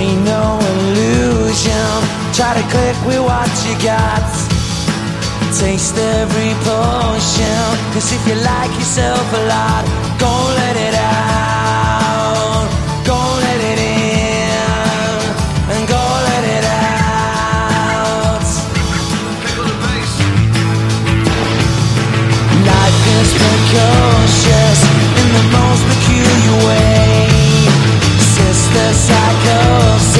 ain't no illusion. Try to click with what you got. Taste every potion. Cause if you like yourself a lot, go let it out. Go let it in. And go let it out. Life is precocious in the most peculiar way the cycle